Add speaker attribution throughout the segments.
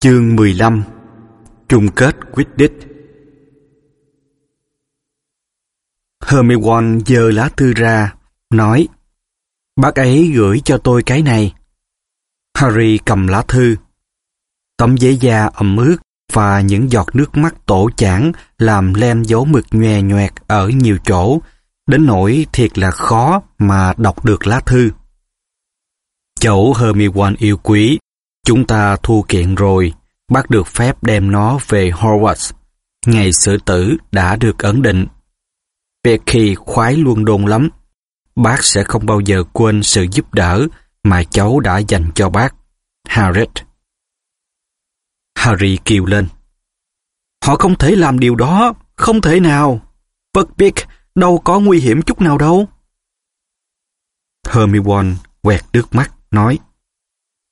Speaker 1: Chương 15 Chung kết quyết định. Hermione giơ lá thư ra, nói Bác ấy gửi cho tôi cái này. Harry cầm lá thư. Tấm giấy da ẩm ướt và những giọt nước mắt tổ chản làm lem dấu mực nhòe nhoẹt ở nhiều chỗ, đến nỗi thiệt là khó mà đọc được lá thư. Cháu Hermione yêu quý, chúng ta thu kiện rồi, bác được phép đem nó về Hogwarts. Ngày xử tử đã được ấn định. Becky khoái luôn đồn lắm. Bác sẽ không bao giờ quên sự giúp đỡ mà cháu đã dành cho bác. Harriet Harry kêu lên. Họ không thể làm điều đó, không thể nào. Buckbeak đâu có nguy hiểm chút nào đâu. Hermione quẹt nước mắt, nói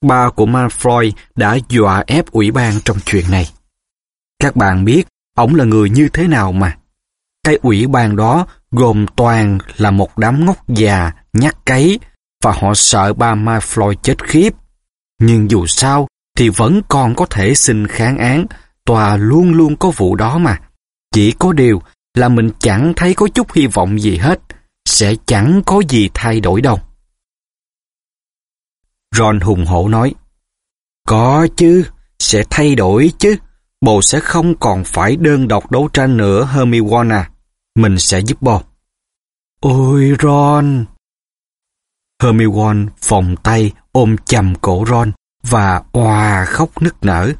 Speaker 1: Ba của Malfoy đã dọa ép ủy ban trong chuyện này. Các bạn biết ổng là người như thế nào mà. Cái ủy ban đó gồm toàn là một đám ngốc già, nhát cấy và họ sợ ba Malfoy chết khiếp. Nhưng dù sao thì vẫn còn có thể xin kháng án, tòa luôn luôn có vụ đó mà. Chỉ có điều là mình chẳng thấy có chút hy vọng gì hết, sẽ chẳng có gì thay đổi đâu. Ron hùng hổ nói, Có chứ, sẽ thay đổi chứ. Bồ sẽ không còn phải đơn độc đấu tranh nữa Hermione à. Mình sẽ giúp bồ. Ôi Ron! Hermione vòng tay ôm chầm cổ Ron và òa khóc nức nở.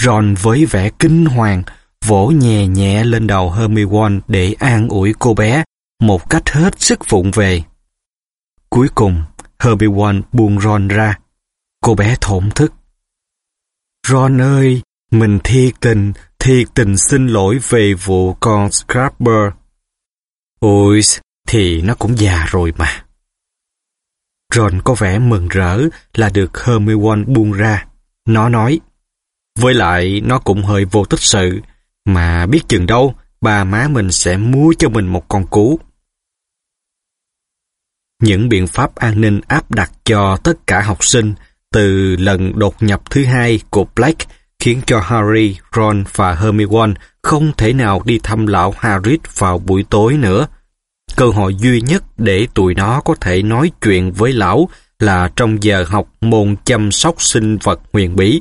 Speaker 1: Ron với vẻ kinh hoàng vỗ nhẹ nhẹ lên đầu Hermione để an ủi cô bé một cách hết sức vụng về. Cuối cùng, Herbie Wan buông Ron ra. Cô bé thổn thức. Ron ơi, mình thiệt tình, thiệt tình xin lỗi về vụ con Scrapper. Ôi, thì nó cũng già rồi mà. Ron có vẻ mừng rỡ là được Hermione buông ra. Nó nói, với lại nó cũng hơi vô tích sự, mà biết chừng đâu bà má mình sẽ mua cho mình một con cú. Những biện pháp an ninh áp đặt cho tất cả học sinh từ lần đột nhập thứ hai của Black khiến cho Harry, Ron và Hermione không thể nào đi thăm lão Harris vào buổi tối nữa. Cơ hội duy nhất để tụi nó có thể nói chuyện với lão là trong giờ học môn chăm sóc sinh vật huyền bí.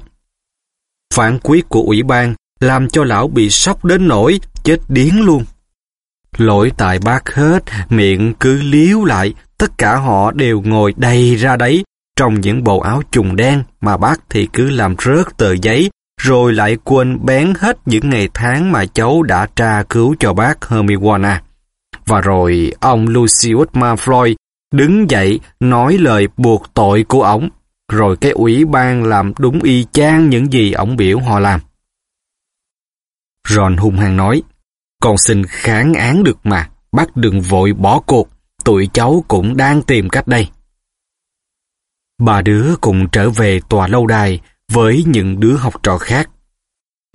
Speaker 1: Phản quyết của ủy ban làm cho lão bị sốc đến nỗi chết điếng luôn. Lỗi tại bác hết, miệng cứ liếu lại, tất cả họ đều ngồi đầy ra đấy, trong những bộ áo trùng đen mà bác thì cứ làm rớt tờ giấy, rồi lại quên bén hết những ngày tháng mà cháu đã tra cứu cho bác Hermione. Và rồi ông Lucius Malfoy đứng dậy nói lời buộc tội của ổng, rồi cái ủy ban làm đúng y chang những gì ổng biểu họ làm. Ron hung hăng nói, con xin kháng án được mà, bác đừng vội bỏ cuộc, tụi cháu cũng đang tìm cách đây. Ba đứa cùng trở về tòa lâu đài với những đứa học trò khác.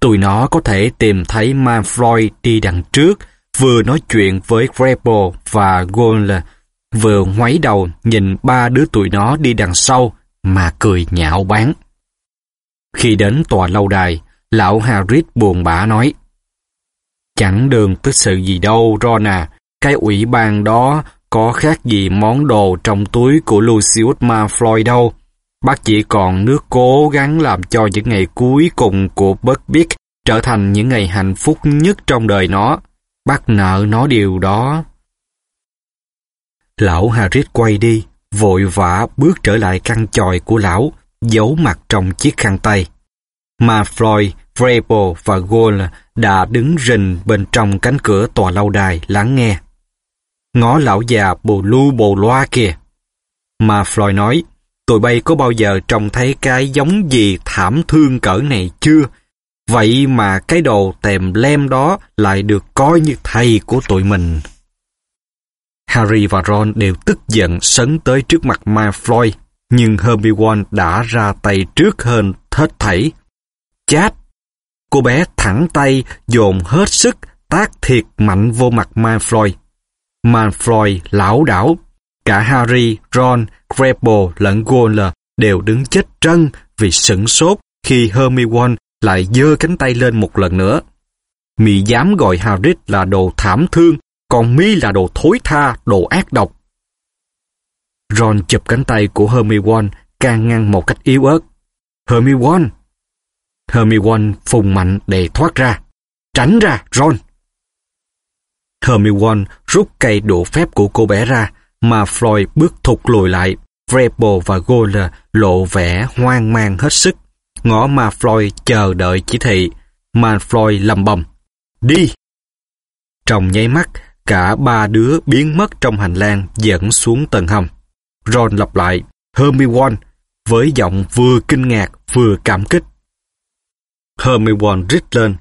Speaker 1: Tụi nó có thể tìm thấy Manfroy đi đằng trước, vừa nói chuyện với Grapple và Goyle, vừa ngoáy đầu nhìn ba đứa tụi nó đi đằng sau mà cười nhạo báng. Khi đến tòa lâu đài, lão Harris buồn bã nói Chẳng đường tức sự gì đâu, Ron à. Cái ủy ban đó có khác gì món đồ trong túi của Lucius Malfoy đâu. Bác chỉ còn nước cố gắng làm cho những ngày cuối cùng của Buckbeak trở thành những ngày hạnh phúc nhất trong đời nó. Bác nợ nó điều đó. Lão Harris quay đi, vội vã bước trở lại căn chòi của lão, giấu mặt trong chiếc khăn tay. Malfoy, Vrabel và Goyle đã đứng rình bên trong cánh cửa tòa lâu đài lắng nghe. Ngó lão già bồ lu bồ loa kìa. Mà Floyd nói, tụi bay có bao giờ trông thấy cái giống gì thảm thương cỡ này chưa? Vậy mà cái đồ tèm lem đó lại được coi như thầy của tụi mình. Harry và Ron đều tức giận sấn tới trước mặt Malfoy, nhưng Hermione đã ra tay trước hơn hết thảy. Chát! Cô bé thẳng tay dồn hết sức tác thiệt mạnh vô mặt Manfroy. Manfroy lão đảo. Cả Harry, Ron, Grapple lẫn Goyle đều đứng chết trân vì sửng sốt khi Hermione lại giơ cánh tay lên một lần nữa. Mị dám gọi Harry là đồ thảm thương, còn Mi là đồ thối tha, đồ ác độc. Ron chụp cánh tay của Hermione can ngăn một cách yếu ớt. Hermione! Hermione phùng mạnh để thoát ra. Tránh ra, Ron! Hermione rút cây đũa phép của cô bé ra, mà Floyd bước thụt lùi lại. Vrebo và Goyle lộ vẻ hoang mang hết sức. Ngõ mà Floyd chờ đợi chỉ thị, mà Floyd lầm bầm. Đi! Trong nháy mắt, cả ba đứa biến mất trong hành lang dẫn xuống tầng hầm. Ron lặp lại, Hermione, với giọng vừa kinh ngạc vừa cảm kích. Hermione rít lên.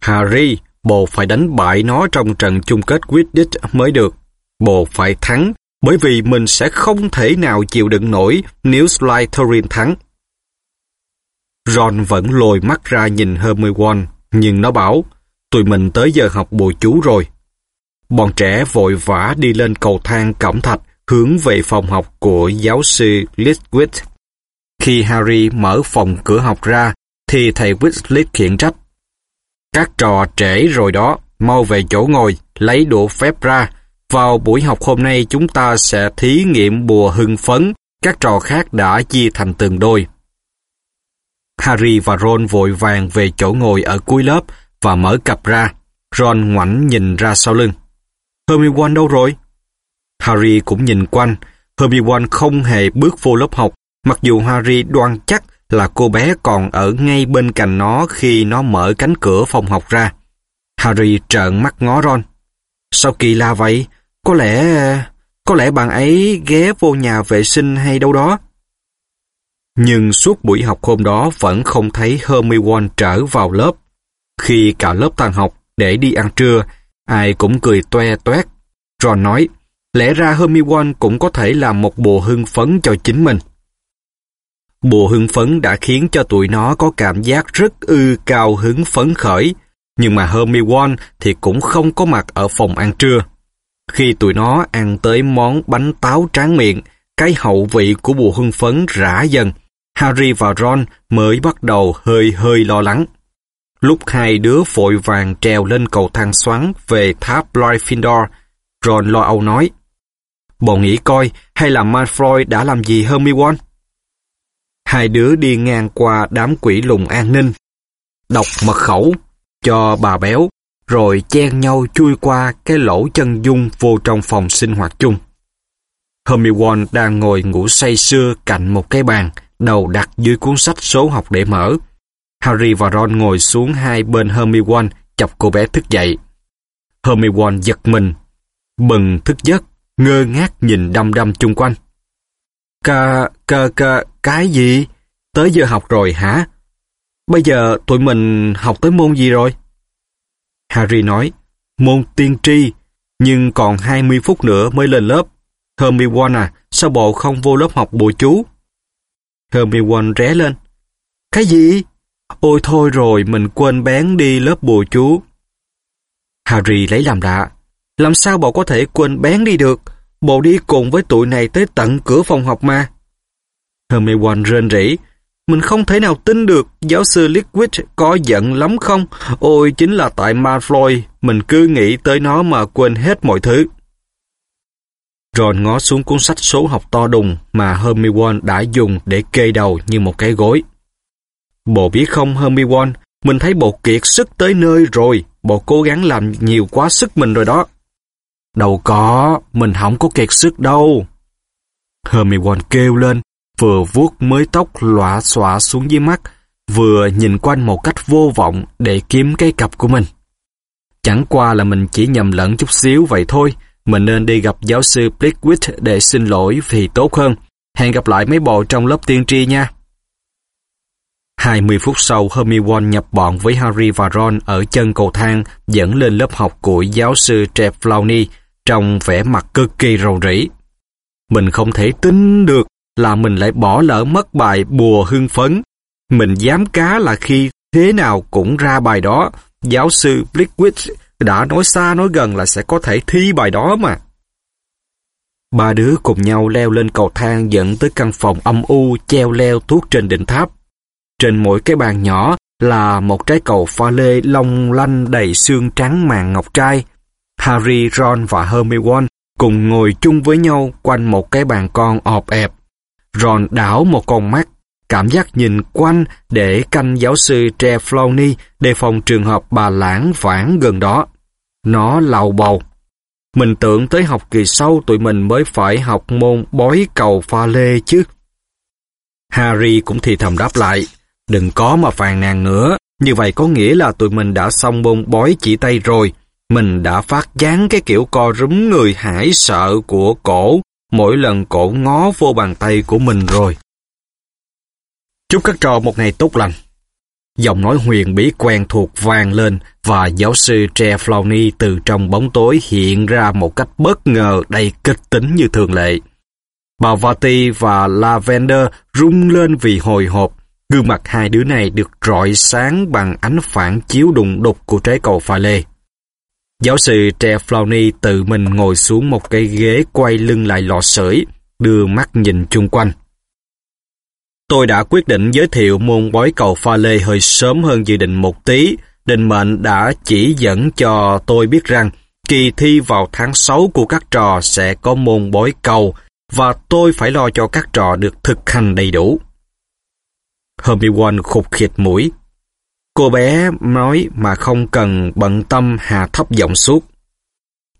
Speaker 1: Harry, bồ phải đánh bại nó trong trận chung kết Quidditch mới được. Bồ phải thắng, bởi vì mình sẽ không thể nào chịu đựng nổi nếu Slytherin thắng. Ron vẫn lồi mắt ra nhìn Hermione, nhưng nó bảo, tụi mình tới giờ học bùa chú rồi. Bọn trẻ vội vã đi lên cầu thang cổng thạch hướng về phòng học của giáo sư Litwick. Khi Harry mở phòng cửa học ra, thì thầy Weasley khiển trách. Các trò trễ rồi đó, mau về chỗ ngồi, lấy đũa phép ra. Vào buổi học hôm nay chúng ta sẽ thí nghiệm bùa hưng phấn, các trò khác đã chia thành từng đôi. Harry và Ron vội vàng về chỗ ngồi ở cuối lớp và mở cặp ra. Ron ngoảnh nhìn ra sau lưng. Hermione đâu rồi? Harry cũng nhìn quanh. Hermione không hề bước vô lớp học, mặc dù Harry đoan chắc là cô bé còn ở ngay bên cạnh nó khi nó mở cánh cửa phòng học ra. Harry trợn mắt ngó Ron. Sao kỳ lạ vậy? Có lẽ... có lẽ bạn ấy ghé vô nhà vệ sinh hay đâu đó. Nhưng suốt buổi học hôm đó vẫn không thấy Hermione trở vào lớp. Khi cả lớp tan học để đi ăn trưa, ai cũng cười toe toét. Ron nói, lẽ ra Hermione cũng có thể làm một bộ hưng phấn cho chính mình. Bộ hưng phấn đã khiến cho tụi nó có cảm giác rất ư cao hứng phấn khởi, nhưng mà Hermione thì cũng không có mặt ở phòng ăn trưa. Khi tụi nó ăn tới món bánh táo tráng miệng, cái hậu vị của bùa hưng phấn rã dần, Harry và Ron mới bắt đầu hơi hơi lo lắng. Lúc hai đứa vội vàng trèo lên cầu thang xoắn về tháp Gryffindor, Ron lo âu nói, Bọn nghĩ coi, hay là Malfoy đã làm gì Hermione? Hai đứa đi ngang qua đám quỷ lùng an ninh, đọc mật khẩu cho bà béo, rồi chen nhau chui qua cái lỗ chân dung vô trong phòng sinh hoạt chung. Hermione đang ngồi ngủ say sưa cạnh một cái bàn, đầu đặt dưới cuốn sách số học để mở. Harry và Ron ngồi xuống hai bên Hermione, chọc cô bé thức dậy. Hermione giật mình, bừng thức giấc, ngơ ngác nhìn đăm đăm chung quanh. Ca, ca, ca, cái gì? Tới giờ học rồi hả? Bây giờ tụi mình học tới môn gì rồi? Harry nói, môn tiên tri, nhưng còn 20 phút nữa mới lên lớp. Hermione à, sao bộ không vô lớp học bùa chú? Hermione ré lên. Cái gì? Ôi thôi rồi, mình quên bén đi lớp bùa chú. Harry lấy làm lạ. Làm sao bộ có thể quên bén đi được? Bộ đi cùng với tụi này tới tận cửa phòng học mà. Hermione rên rỉ. Mình không thể nào tin được giáo sư Liquid có giận lắm không? Ôi, chính là tại Malfoy, mình cứ nghĩ tới nó mà quên hết mọi thứ. Ron ngó xuống cuốn sách số học to đùng mà Hermione đã dùng để kê đầu như một cái gối. Bộ biết không Hermione, mình thấy bộ kiệt sức tới nơi rồi, bộ cố gắng làm nhiều quá sức mình rồi đó. Đâu có, mình không có kiệt sức đâu. Hermione kêu lên, vừa vuốt mới tóc lọa xọa xuống dưới mắt, vừa nhìn quanh một cách vô vọng để kiếm cái cặp của mình. Chẳng qua là mình chỉ nhầm lẫn chút xíu vậy thôi, mình nên đi gặp giáo sư Blickwick để xin lỗi vì tốt hơn. Hẹn gặp lại mấy bộ trong lớp tiên tri nha. 20 phút sau, Hermione nhập bọn với Harry và Ron ở chân cầu thang dẫn lên lớp học của giáo sư Trelawney trong vẻ mặt cực kỳ rầu rĩ. Mình không thể tin được là mình lại bỏ lỡ mất bài bùa hưng phấn. Mình dám cá là khi thế nào cũng ra bài đó, giáo sư Blickwick đã nói xa nói gần là sẽ có thể thi bài đó mà. Ba đứa cùng nhau leo lên cầu thang dẫn tới căn phòng âm u treo leo thuốc trên đỉnh tháp trên mỗi cái bàn nhỏ là một trái cầu pha lê long lanh đầy xương trắng màng ngọc trai. Harry, Ron và Hermione cùng ngồi chung với nhau quanh một cái bàn con ọp ẹp. Ron đảo một con mắt, cảm giác nhìn quanh để canh giáo sư Trelawney đề phòng trường hợp bà lãng vãng gần đó. Nó lầu bầu. Mình tưởng tới học kỳ sau tụi mình mới phải học môn bói cầu pha lê chứ. Harry cũng thì thầm đáp lại. Đừng có mà phàn nàn nữa. Như vậy có nghĩa là tụi mình đã xong môn bói chỉ tay rồi. Mình đã phát dán cái kiểu co rúm người hải sợ của cổ mỗi lần cổ ngó vô bàn tay của mình rồi. Chúc các trò một ngày tốt lành. Giọng nói huyền bí quen thuộc vang lên và giáo sư Tre Flowney từ trong bóng tối hiện ra một cách bất ngờ đầy kịch tính như thường lệ. Bà Vati và Lavender rung lên vì hồi hộp. Gương mặt hai đứa này được rọi sáng bằng ánh phản chiếu đùng đục của trái cầu pha lê. Giáo sư Tre Flowney tự mình ngồi xuống một cái ghế quay lưng lại lò sưởi, đưa mắt nhìn chung quanh. Tôi đã quyết định giới thiệu môn bói cầu pha lê hơi sớm hơn dự định một tí. Định mệnh đã chỉ dẫn cho tôi biết rằng kỳ thi vào tháng 6 của các trò sẽ có môn bói cầu và tôi phải lo cho các trò được thực hành đầy đủ. Hermione khục khịt mũi. Cô bé nói mà không cần bận tâm hạ thấp giọng suốt.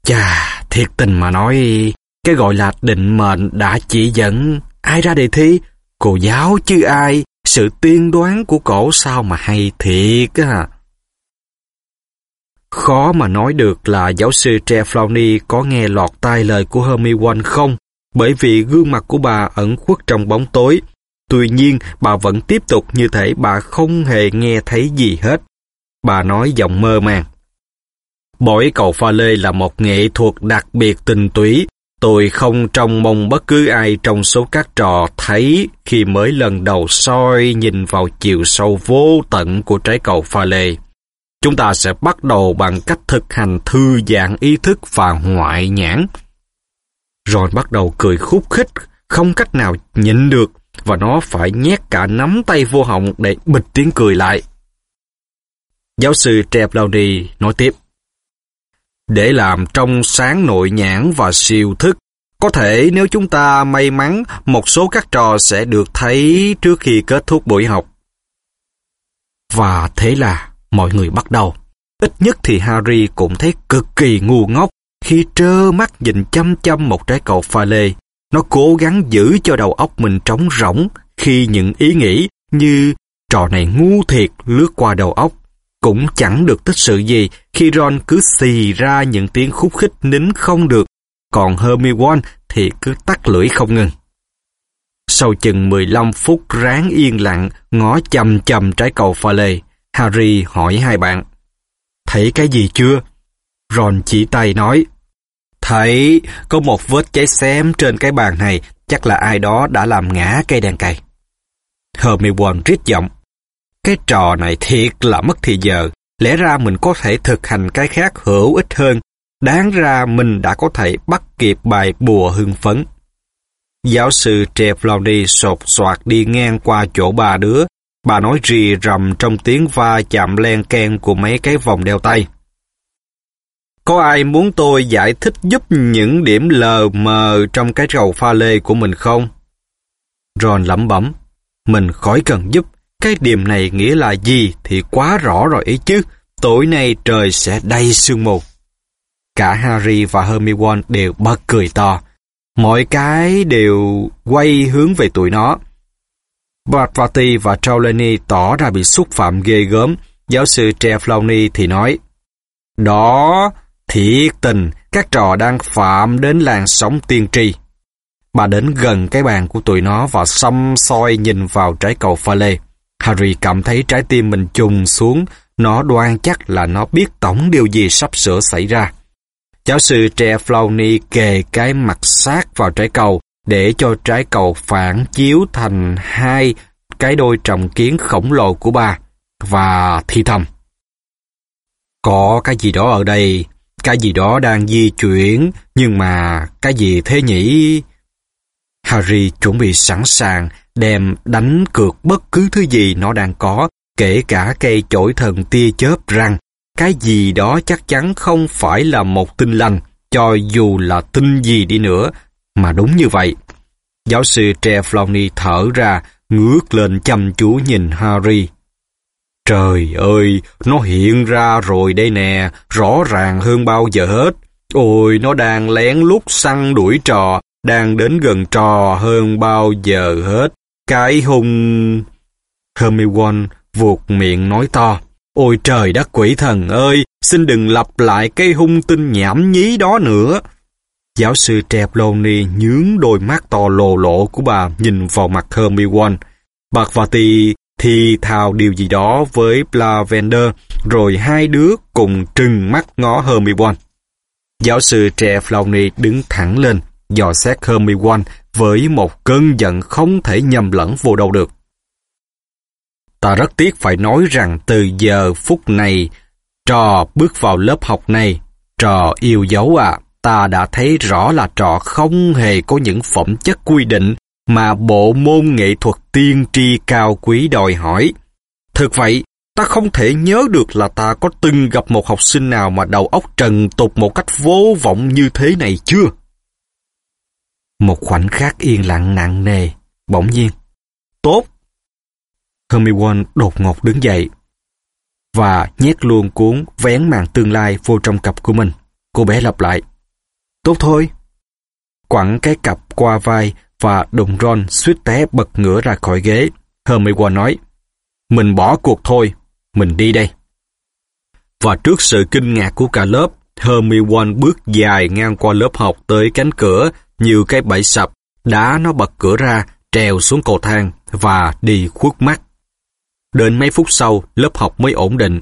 Speaker 1: Chà, thiệt tình mà nói, cái gọi là định mệnh đã chỉ dẫn ai ra đề thi Cô giáo chứ ai, sự tiên đoán của cổ sao mà hay thiệt á. Khó mà nói được là giáo sư Trelawney có nghe lọt tai lời của Hermione không, bởi vì gương mặt của bà ẩn khuất trong bóng tối. Tuy nhiên, bà vẫn tiếp tục như thể bà không hề nghe thấy gì hết. Bà nói giọng mơ màng. Bổi cầu pha lê là một nghệ thuật đặc biệt tình túy, Tôi không trông mong bất cứ ai trong số các trò thấy khi mới lần đầu soi nhìn vào chiều sâu vô tận của trái cầu pha lê. Chúng ta sẽ bắt đầu bằng cách thực hành thư giãn ý thức và ngoại nhãn. Rồi bắt đầu cười khúc khích, không cách nào nhịn được, và nó phải nhét cả nắm tay vô họng để bịt tiếng cười lại. Giáo sư Treb Lowney nói tiếp để làm trong sáng nội nhãn và siêu thức. Có thể nếu chúng ta may mắn, một số các trò sẽ được thấy trước khi kết thúc buổi học. Và thế là mọi người bắt đầu. Ít nhất thì Harry cũng thấy cực kỳ ngu ngốc khi trơ mắt nhìn chăm chăm một trái cầu pha lê. Nó cố gắng giữ cho đầu óc mình trống rỗng khi những ý nghĩ như trò này ngu thiệt lướt qua đầu óc cũng chẳng được tích sự gì khi Ron cứ xì ra những tiếng khúc khích nín không được, còn Hermione thì cứ tắt lưỡi không ngừng. Sau chừng 15 phút ráng yên lặng, ngó chầm chầm trái cầu pha lê, Harry hỏi hai bạn. Thấy cái gì chưa? Ron chỉ tay nói. Thấy có một vết cháy xém trên cái bàn này, chắc là ai đó đã làm ngã cây đèn cày. Hermione rít giọng. Cái trò này thiệt là mất thì giờ. Lẽ ra mình có thể thực hành cái khác hữu ích hơn. Đáng ra mình đã có thể bắt kịp bài bùa hưng phấn. Giáo sư Trevlowny sột soạt đi ngang qua chỗ bà đứa. Bà nói rì rầm trong tiếng va chạm len ken của mấy cái vòng đeo tay. Có ai muốn tôi giải thích giúp những điểm lờ mờ trong cái trầu pha lê của mình không? Ron lẩm bẩm. Mình khỏi cần giúp, cái điểm này nghĩa là gì thì quá rõ rồi ấy chứ. Tối nay trời sẽ đầy sương mù. Cả Harry và Hermione đều bật cười to. Mọi cái đều quay hướng về tụi nó. Bradvati và Trelawney tỏ ra bị xúc phạm ghê gớm. Giáo sư Trelawney thì nói, Đó, thiệt tình, các trò đang phạm đến làn sóng tiên tri. Bà đến gần cái bàn của tụi nó và xăm soi nhìn vào trái cầu pha lê. Harry cảm thấy trái tim mình trùng xuống, nó đoan chắc là nó biết tổng điều gì sắp sửa xảy ra. Giáo sư Tre Flowney kề cái mặt sát vào trái cầu để cho trái cầu phản chiếu thành hai cái đôi trọng kiến khổng lồ của bà và thi thầm. Có cái gì đó ở đây, cái gì đó đang di chuyển, nhưng mà cái gì thế nhỉ? Harry chuẩn bị sẵn sàng đem đánh cược bất cứ thứ gì nó đang có, kể cả cây chổi thần tia chớp rằng cái gì đó chắc chắn không phải là một tinh lành, cho dù là tinh gì đi nữa, mà đúng như vậy. Giáo sư Tre thở ra, ngước lên chăm chú nhìn Harry. Trời ơi, nó hiện ra rồi đây nè, rõ ràng hơn bao giờ hết. Ôi, nó đang lén lút săn đuổi trò, đang đến gần trò hơn bao giờ hết. Cái hung... Hermione vuột miệng nói to. Ôi trời đất quỷ thần ơi, xin đừng lặp lại cái hung tinh nhảm nhí đó nữa. Giáo sư Treploni nhướng đôi mắt to lồ lộ của bà nhìn vào mặt Hermione. Bạc và tì thì thào điều gì đó với Blavender, rồi hai đứa cùng trừng mắt ngó Hermione. Giáo sư trẻ Trelawney đứng thẳng lên, dò xét Hermione với một cơn giận không thể nhầm lẫn vô đâu được. Ta rất tiếc phải nói rằng từ giờ phút này, trò bước vào lớp học này, trò yêu dấu à, ta đã thấy rõ là trò không hề có những phẩm chất quy định mà bộ môn nghệ thuật tiên tri cao quý đòi hỏi. Thực vậy, ta không thể nhớ được là ta có từng gặp một học sinh nào mà đầu óc trần tục một cách vô vọng như thế này chưa? Một khoảnh khắc yên lặng nặng nề, bỗng nhiên. Tốt! Hermione đột ngột đứng dậy và nhét luôn cuốn vén màn tương lai vô trong cặp của mình. Cô bé lặp lại. Tốt thôi. Quẳng cái cặp qua vai và đụng Ron suýt té bật ngửa ra khỏi ghế. Hermione nói, mình bỏ cuộc thôi, mình đi đây. Và trước sự kinh ngạc của cả lớp, Hermione bước dài ngang qua lớp học tới cánh cửa như cái bẫy sập, đá nó bật cửa ra, trèo xuống cầu thang và đi khuất mắt. Đến mấy phút sau, lớp học mới ổn định.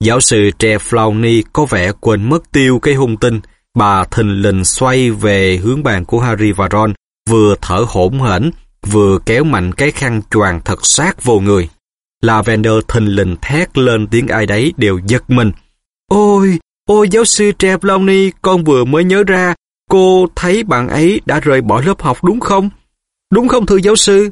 Speaker 1: Giáo sư Tre Flowney có vẻ quên mất tiêu cái hung tinh. Bà thình lình xoay về hướng bàn của Harry và Ron vừa thở hổn hển, vừa kéo mạnh cái khăn choàng thật sát vô người. Lavender thình lình thét lên tiếng ai đấy đều giật mình. Ôi, ôi giáo sư Trelawney, con vừa mới nhớ ra, cô thấy bạn ấy đã rời bỏ lớp học đúng không? Đúng không thưa giáo sư?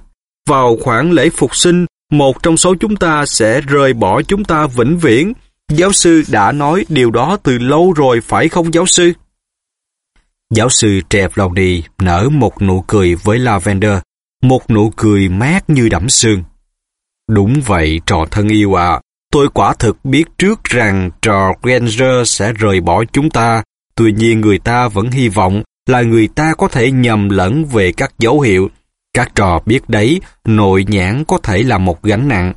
Speaker 1: Vào khoảng lễ phục sinh, một trong số chúng ta sẽ rời bỏ chúng ta vĩnh viễn. Giáo sư đã nói điều đó từ lâu rồi phải không giáo sư? Giáo sư Trevlody nở một nụ cười với Lavender, một nụ cười mát như đẫm sương. Đúng vậy, trò thân yêu ạ. Tôi quả thực biết trước rằng trò Granger sẽ rời bỏ chúng ta. Tuy nhiên người ta vẫn hy vọng là người ta có thể nhầm lẫn về các dấu hiệu. Các trò biết đấy, nội nhãn có thể là một gánh nặng.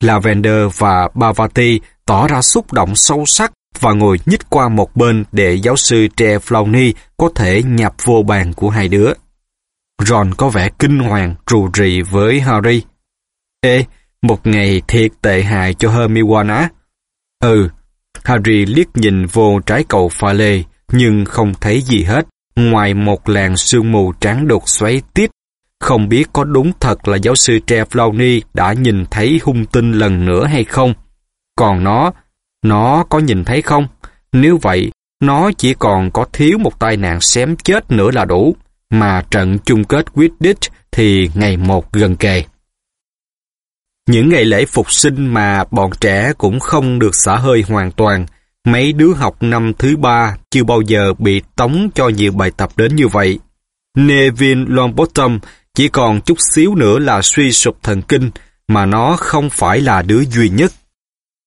Speaker 1: Lavender và Bavati tỏ ra xúc động sâu sắc và ngồi nhích qua một bên để giáo sư Tre Flowney có thể nhập vô bàn của hai đứa. Ron có vẻ kinh hoàng, rù rì với Harry. Ê, một ngày thiệt tệ hại cho Hermione á. Ừ, Harry liếc nhìn vô trái cầu pha lê, nhưng không thấy gì hết, ngoài một làn sương mù trắng đột xoáy tít. Không biết có đúng thật là giáo sư Tre Flowney đã nhìn thấy hung tinh lần nữa hay không. Còn nó nó có nhìn thấy không? Nếu vậy, nó chỉ còn có thiếu một tai nạn xém chết nữa là đủ, mà trận chung kết Quidditch thì ngày một gần kề. Những ngày lễ phục sinh mà bọn trẻ cũng không được xả hơi hoàn toàn, mấy đứa học năm thứ ba chưa bao giờ bị tống cho nhiều bài tập đến như vậy. Neville Longbottom chỉ còn chút xíu nữa là suy sụp thần kinh, mà nó không phải là đứa duy nhất.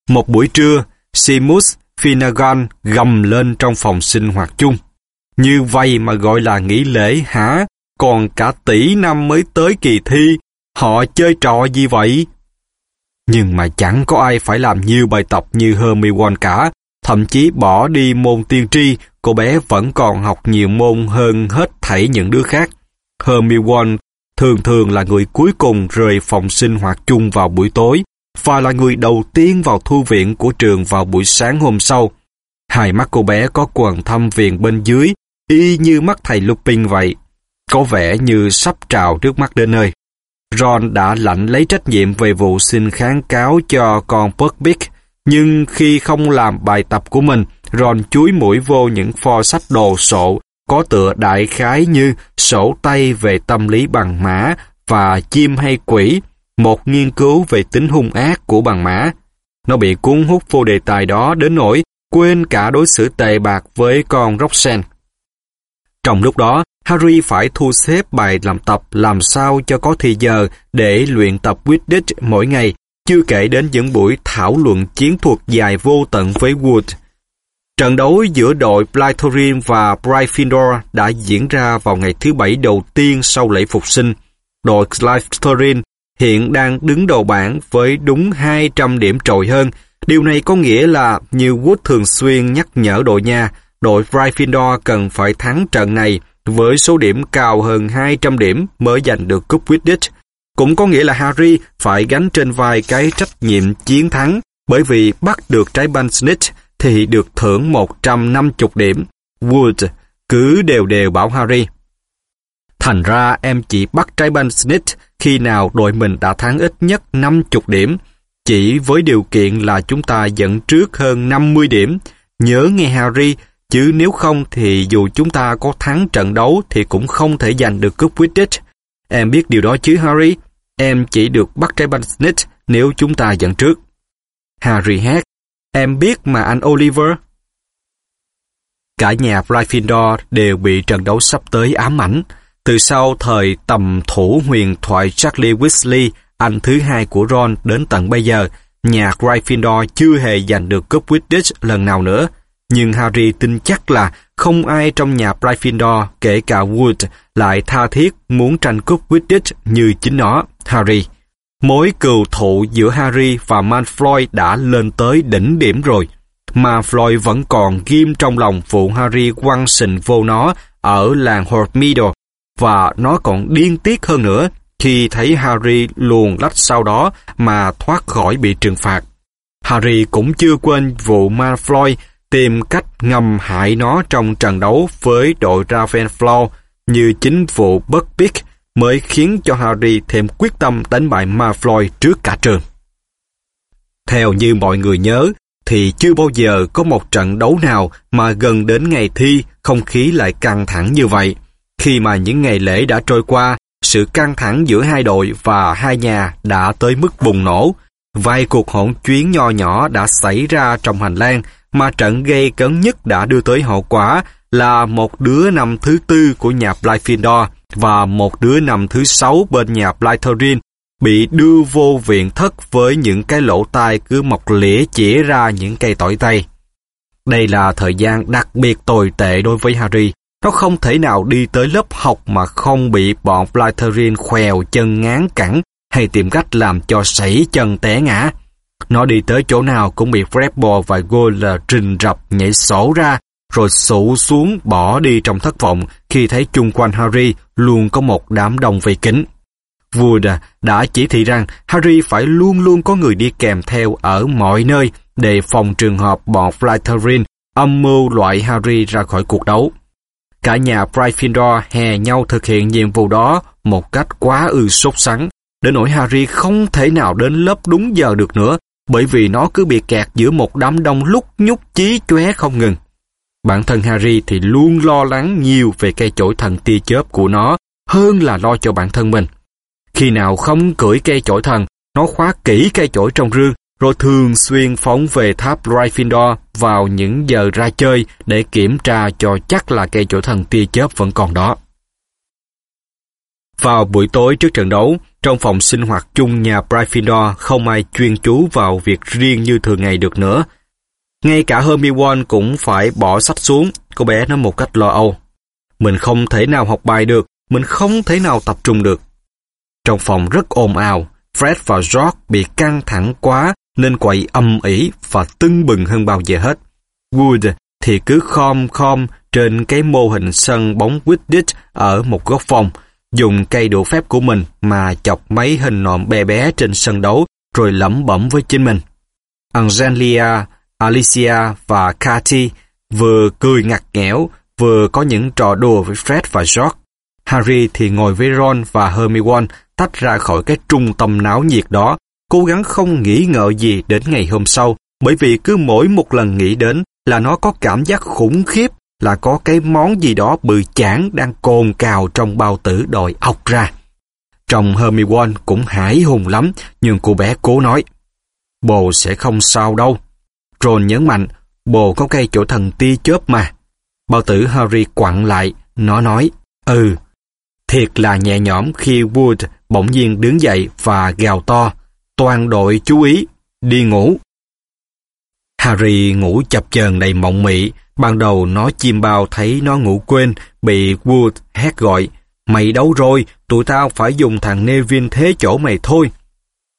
Speaker 1: Một buổi trưa, Seamus Finnegan gầm lên trong phòng sinh hoạt chung. Như vậy mà gọi là nghỉ lễ hả? Còn cả tỷ năm mới tới kỳ thi, họ chơi trò gì vậy? Nhưng mà chẳng có ai phải làm nhiều bài tập như Hermione cả, thậm chí bỏ đi môn tiên tri, cô bé vẫn còn học nhiều môn hơn hết thảy những đứa khác. Hermione thường thường là người cuối cùng rời phòng sinh hoạt chung vào buổi tối, và là người đầu tiên vào thư viện của trường vào buổi sáng hôm sau. Hai mắt cô bé có quần thâm viền bên dưới, y như mắt thầy Lupin vậy. Có vẻ như sắp trào trước mắt đến nơi. Ron đã lãnh lấy trách nhiệm về vụ xin kháng cáo cho con Buckbeak, nhưng khi không làm bài tập của mình, Ron chúi mũi vô những pho sách đồ sộ có tựa đại khái như sổ tay về tâm lý bằng mã và Chim hay Quỷ, một nghiên cứu về tính hung ác của bằng mã. Nó bị cuốn hút vô đề tài đó đến nỗi quên cả đối xử tệ bạc với con Roxanne. Trong lúc đó, Harry phải thu xếp bài làm tập làm sao cho có thời giờ để luyện tập Quidditch mỗi ngày, chưa kể đến những buổi thảo luận chiến thuật dài vô tận với Wood. Trận đấu giữa đội Slytherin và Gryffindor đã diễn ra vào ngày thứ bảy đầu tiên sau lễ phục sinh. Đội Slytherin hiện đang đứng đầu bảng với đúng 200 điểm trội hơn. Điều này có nghĩa là như Wood thường xuyên nhắc nhở đội nhà, đội Gryffindor cần phải thắng trận này với số điểm cao hơn 200 điểm mới giành được cúp Quidditch. Cũng có nghĩa là Harry phải gánh trên vai cái trách nhiệm chiến thắng bởi vì bắt được trái banh snitch thì được thưởng 150 điểm. Wood cứ đều đều bảo Harry. Thành ra em chỉ bắt trái banh snitch khi nào đội mình đã thắng ít nhất 50 điểm, chỉ với điều kiện là chúng ta dẫn trước hơn 50 điểm. Nhớ nghe Harry, chứ nếu không thì dù chúng ta có thắng trận đấu thì cũng không thể giành được cúp Quidditch. Em biết điều đó chứ Harry? Em chỉ được bắt trái banh snitch nếu chúng ta dẫn trước. Harry hét, em biết mà anh Oliver. Cả nhà Gryffindor đều bị trận đấu sắp tới ám ảnh. Từ sau thời tầm thủ huyền thoại Charlie Weasley, anh thứ hai của Ron đến tận bây giờ, nhà Gryffindor chưa hề giành được cúp Quidditch lần nào nữa. Nhưng Harry tin chắc là không ai trong nhà Gryffindor, kể cả Wood, lại tha thiết muốn tranh cúp Quidditch như chính nó, Harry. Mối cừu thụ giữa Harry và Malfoy đã lên tới đỉnh điểm rồi. Mà Floyd vẫn còn ghim trong lòng vụ Harry quăng sình vô nó ở làng Hormeadow và nó còn điên tiết hơn nữa khi thấy Harry luồn lách sau đó mà thoát khỏi bị trừng phạt. Harry cũng chưa quên vụ Malfoy tìm cách ngầm hại nó trong trận đấu với đội Ravenclaw như chính vụ Buckbeak mới khiến cho Harry thêm quyết tâm đánh bại Malfoy trước cả trường. Theo như mọi người nhớ, thì chưa bao giờ có một trận đấu nào mà gần đến ngày thi không khí lại căng thẳng như vậy. Khi mà những ngày lễ đã trôi qua, sự căng thẳng giữa hai đội và hai nhà đã tới mức bùng nổ. Vài cuộc hỗn chuyến nho nhỏ đã xảy ra trong hành lang, mà trận gây cấn nhất đã đưa tới hậu quả là một đứa năm thứ tư của nhà Blyfindor và một đứa năm thứ sáu bên nhà Blytherin bị đưa vô viện thất với những cái lỗ tai cứ mọc lĩa chỉ ra những cây tỏi tây. Đây là thời gian đặc biệt tồi tệ đối với Harry. Nó không thể nào đi tới lớp học mà không bị bọn Slytherin khèo chân ngán cẳng hay tìm cách làm cho sảy chân té ngã. Nó đi tới chỗ nào cũng bị Fredball và Goyle trình rập nhảy sổ ra, rồi sụ xuống bỏ đi trong thất vọng khi thấy chung quanh Harry luôn có một đám đông vây kính. Wood à, đã chỉ thị rằng Harry phải luôn luôn có người đi kèm theo ở mọi nơi để phòng trường hợp bọn Slytherin âm mưu loại Harry ra khỏi cuộc đấu. Cả nhà Gryffindor hè nhau thực hiện nhiệm vụ đó một cách quá ư sốt sắng, đến nỗi Harry không thể nào đến lớp đúng giờ được nữa bởi vì nó cứ bị kẹt giữa một đám đông lúc nhúc chí chóe không ngừng. Bản thân Harry thì luôn lo lắng nhiều về cây chổi thần tia chớp của nó hơn là lo cho bản thân mình. Khi nào không cưỡi cây chổi thần, nó khóa kỹ cây chổi trong rương rồi thường xuyên phóng về tháp Gryffindor vào những giờ ra chơi để kiểm tra cho chắc là cây chỗ thần tia chớp vẫn còn đó. Vào buổi tối trước trận đấu, trong phòng sinh hoạt chung nhà Gryffindor không ai chuyên chú vào việc riêng như thường ngày được nữa. Ngay cả Hermione cũng phải bỏ sách xuống, cô bé nói một cách lo âu. Mình không thể nào học bài được, mình không thể nào tập trung được. Trong phòng rất ồn ào, Fred và George bị căng thẳng quá nên quậy âm ỉ và tưng bừng hơn bao giờ hết. Wood thì cứ khom khom trên cái mô hình sân bóng Quidditch ở một góc phòng, dùng cây đũa phép của mình mà chọc mấy hình nộm bé bé trên sân đấu rồi lẩm bẩm với chính mình. Angelia, Alicia và Cathy vừa cười ngặt nghẽo, vừa có những trò đùa với Fred và George. Harry thì ngồi với Ron và Hermione tách ra khỏi cái trung tâm náo nhiệt đó, cố gắng không nghĩ ngợi gì đến ngày hôm sau, bởi vì cứ mỗi một lần nghĩ đến là nó có cảm giác khủng khiếp là có cái món gì đó bự chản đang cồn cào trong bao tử đòi ọc ra. Trong Hermione cũng hải hùng lắm, nhưng cô bé cố nói. Bồ sẽ không sao đâu. Ron nhấn mạnh, bồ có cây chỗ thần tia chớp mà. Bao tử Harry quặn lại, nó nói, ừ. Thiệt là nhẹ nhõm khi Wood bỗng nhiên đứng dậy và gào to, toàn đội chú ý, đi ngủ. Harry ngủ chập chờn đầy mộng mị, ban đầu nó chim bao thấy nó ngủ quên, bị Wood hét gọi, mày đâu rồi, tụi tao phải dùng thằng Nevin thế chỗ mày thôi.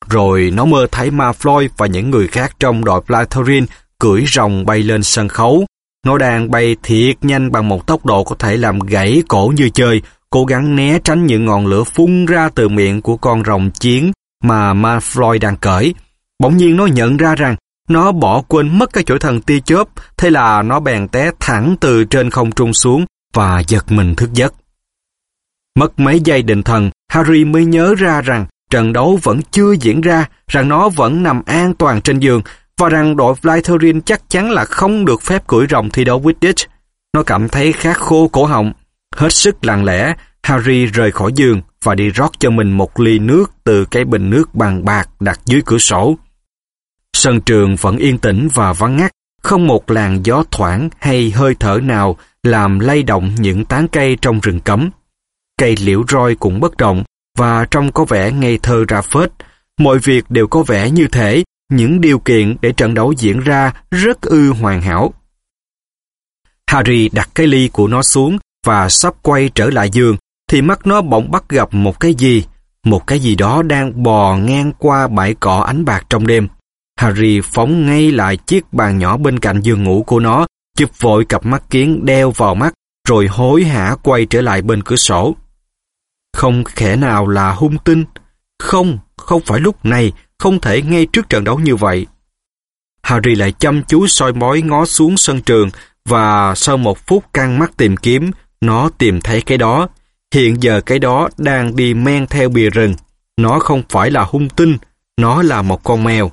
Speaker 1: Rồi nó mơ thấy Malfoy và những người khác trong đội Slytherin cưỡi rồng bay lên sân khấu. Nó đang bay thiệt nhanh bằng một tốc độ có thể làm gãy cổ như chơi, cố gắng né tránh những ngọn lửa phun ra từ miệng của con rồng chiến mà Malfoy đang cởi. Bỗng nhiên nó nhận ra rằng nó bỏ quên mất cái chuỗi thần tia chớp, thế là nó bèn té thẳng từ trên không trung xuống và giật mình thức giấc. Mất mấy giây định thần, Harry mới nhớ ra rằng trận đấu vẫn chưa diễn ra, rằng nó vẫn nằm an toàn trên giường và rằng đội Slytherin chắc chắn là không được phép cưỡi rồng thi đấu Quidditch. Nó cảm thấy khát khô cổ họng. Hết sức lặng lẽ, Harry rời khỏi giường và đi rót cho mình một ly nước từ cái bình nước bằng bạc đặt dưới cửa sổ. Sân trường vẫn yên tĩnh và vắng ngắt, không một làn gió thoảng hay hơi thở nào làm lay động những tán cây trong rừng cấm. Cây liễu roi cũng bất động và trông có vẻ ngây thơ ra phết. Mọi việc đều có vẻ như thể những điều kiện để trận đấu diễn ra rất ư hoàn hảo. Harry đặt cái ly của nó xuống và sắp quay trở lại giường thì mắt nó bỗng bắt gặp một cái gì, một cái gì đó đang bò ngang qua bãi cỏ ánh bạc trong đêm. Harry phóng ngay lại chiếc bàn nhỏ bên cạnh giường ngủ của nó, chụp vội cặp mắt kiến đeo vào mắt, rồi hối hả quay trở lại bên cửa sổ. Không khẽ nào là hung tinh. Không, không phải lúc này, không thể ngay trước trận đấu như vậy. Harry lại chăm chú soi mói ngó xuống sân trường và sau một phút căng mắt tìm kiếm, nó tìm thấy cái đó. Hiện giờ cái đó đang đi men theo bìa rừng. Nó không phải là hung tinh, nó là một con mèo.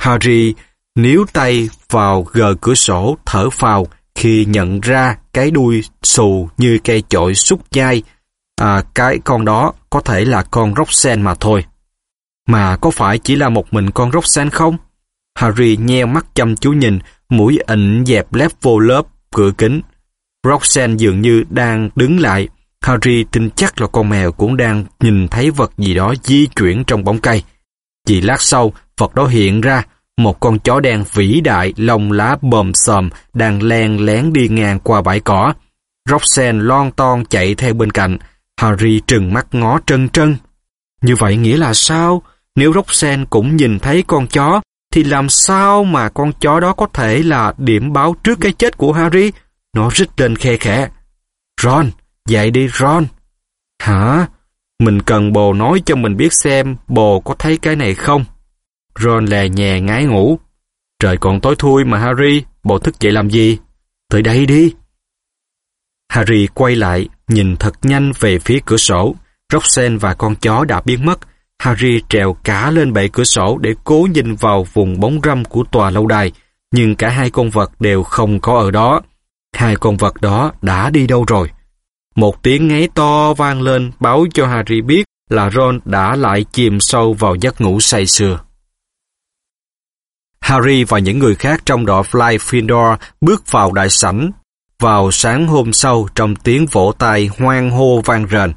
Speaker 1: Harry níu tay vào gờ cửa sổ thở phào khi nhận ra cái đuôi xù như cây chổi xúc dai. À, cái con đó có thể là con Roxanne mà thôi. Mà có phải chỉ là một mình con Roxanne không? Harry nheo mắt chăm chú nhìn, mũi ịnh dẹp lép vô lớp, cửa kính. Roxanne dường như đang đứng lại. Harry tin chắc là con mèo cũng đang nhìn thấy vật gì đó di chuyển trong bóng cây. Chỉ lát sau, vật đó hiện ra, một con chó đen vĩ đại, lông lá bờm sòm, đang len lén đi ngang qua bãi cỏ. Roxanne lon ton chạy theo bên cạnh. Harry trừng mắt ngó trân trân. Như vậy nghĩa là sao? Nếu Roxanne cũng nhìn thấy con chó, thì làm sao mà con chó đó có thể là điểm báo trước cái chết của Harry? Nó rít lên khe khẽ. Ron, dậy đi Ron. Hả? Mình cần bồ nói cho mình biết xem bồ có thấy cái này không? Ron lè nhẹ ngái ngủ. Trời còn tối thui mà Harry, bồ thức dậy làm gì? Tới đây đi. Harry quay lại, nhìn thật nhanh về phía cửa sổ. Roxanne và con chó đã biến mất. Harry trèo cả lên bệ cửa sổ để cố nhìn vào vùng bóng râm của tòa lâu đài, nhưng cả hai con vật đều không có ở đó. Hai con vật đó đã đi đâu rồi? Một tiếng ngáy to vang lên, báo cho Harry biết là Ron đã lại chìm sâu vào giấc ngủ say sưa. Harry và những người khác trong đội Flyffindor bước vào đại sảnh vào sáng hôm sau, trong tiếng vỗ tay hoang hô vang rền.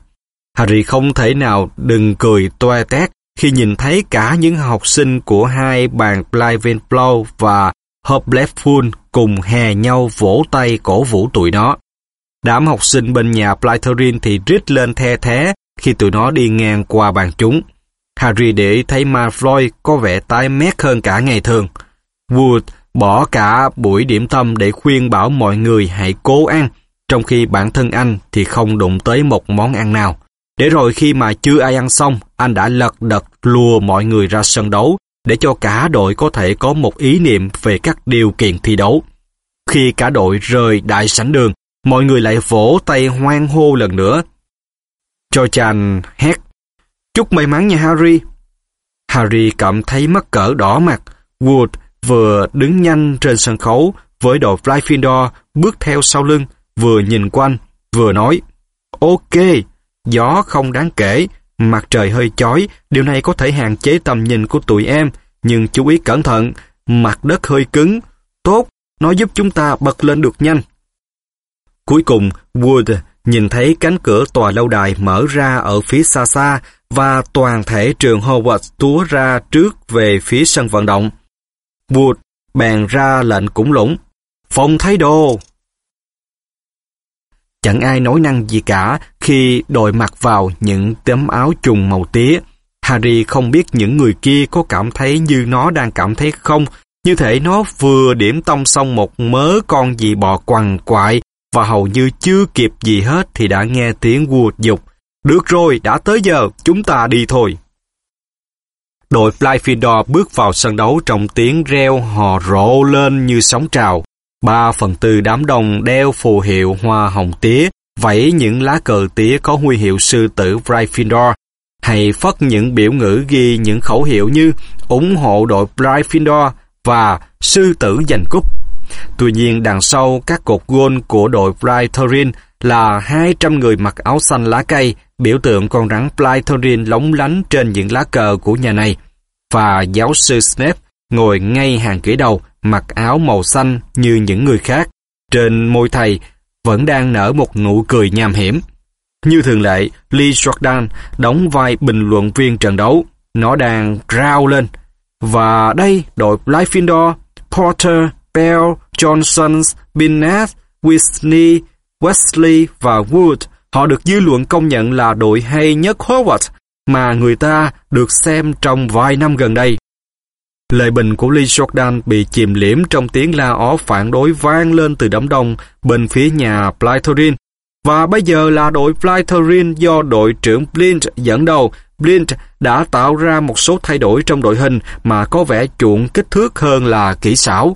Speaker 1: Harry không thể nào đừng cười toe tét khi nhìn thấy cả những học sinh của hai bàn Ravenclaw và Hufflepuff cùng hè nhau vỗ tay cổ vũ tụi nó. Đám học sinh bên nhà Slytherin thì rít lên the thế khi tụi nó đi ngang qua bàn chúng. Harry để thấy Malfoy có vẻ tái mét hơn cả ngày thường. Wood bỏ cả buổi điểm tâm để khuyên bảo mọi người hãy cố ăn, trong khi bản thân anh thì không đụng tới một món ăn nào. Để rồi khi mà chưa ai ăn xong, anh đã lật đật lùa mọi người ra sân đấu để cho cả đội có thể có một ý niệm về các điều kiện thi đấu. Khi cả đội rời đại sảnh đường, mọi người lại vỗ tay hoang hô lần nữa. Cho chàng hét, chúc may mắn nha Harry. Harry cảm thấy mất cỡ đỏ mặt. Wood vừa đứng nhanh trên sân khấu với đội Gryffindor bước theo sau lưng, vừa nhìn quanh, vừa nói, Ok, gió không đáng kể, Mặt trời hơi chói, điều này có thể hạn chế tầm nhìn của tụi em, nhưng chú ý cẩn thận, mặt đất hơi cứng. Tốt, nó giúp chúng ta bật lên được nhanh. Cuối cùng, Wood nhìn thấy cánh cửa tòa lâu đài mở ra ở phía xa xa và toàn thể trường Hogwarts túa ra trước về phía sân vận động. Wood bèn ra lệnh cũng lũng. Phòng thay đồ! Chẳng ai nói năng gì cả khi đội mặc vào những tấm áo trùng màu tía. Harry không biết những người kia có cảm thấy như nó đang cảm thấy không. Như thể nó vừa điểm tông xong một mớ con gì bò quằn quại và hầu như chưa kịp gì hết thì đã nghe tiếng Wood dục. Được rồi, đã tới giờ, chúng ta đi thôi. Đội Flyfindor bước vào sân đấu trong tiếng reo hò rộ lên như sóng trào. Ba phần tư đám đông đeo phù hiệu hoa hồng tía, vẫy những lá cờ tía có huy hiệu sư tử Flyfindor, hay phất những biểu ngữ ghi những khẩu hiệu như ủng hộ đội Flyfindor và sư tử giành cúp. Tuy nhiên đằng sau các cột gôn của đội Slytherin là 200 người mặc áo xanh lá cây, biểu tượng con rắn Slytherin lóng lánh trên những lá cờ của nhà này. Và giáo sư Snape ngồi ngay hàng ghế đầu, mặc áo màu xanh như những người khác. Trên môi thầy vẫn đang nở một nụ cười nham hiểm. Như thường lệ, Lee Jordan đóng vai bình luận viên trận đấu. Nó đang rao lên. Và đây, đội Gryffindor, Potter, Bell, Johnson, Binet, Whitney, Wesley và Wood, họ được dư luận công nhận là đội hay nhất Hogwarts mà người ta được xem trong vài năm gần đây. Lời bình của Lee Jordan bị chìm liễm trong tiếng la ó phản đối vang lên từ đám đông bên phía nhà Slytherin. Và bây giờ là đội Slytherin do đội trưởng Blint dẫn đầu. Blint đã tạo ra một số thay đổi trong đội hình mà có vẻ chuộng kích thước hơn là kỹ xảo.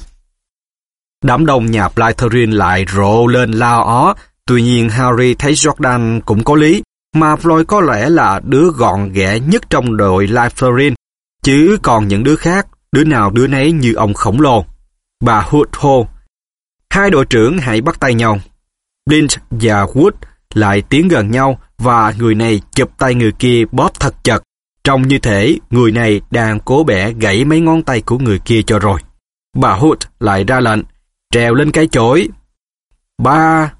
Speaker 1: Đám đông nhà Slytherin lại rộ lên la ó, tuy nhiên Harry thấy Jordan cũng có lý, mà Floyd có lẽ là đứa gọn ghẽ nhất trong đội Slytherin, chứ còn những đứa khác, đứa nào đứa nấy như ông khổng lồ. Bà Hood hô, hai đội trưởng hãy bắt tay nhau. Blint và Wood lại tiến gần nhau và người này chụp tay người kia bóp thật chặt, trông như thể người này đang cố bẻ gãy mấy ngón tay của người kia cho rồi. Bà Hood lại ra lệnh, trèo lên cái chổi. Ba,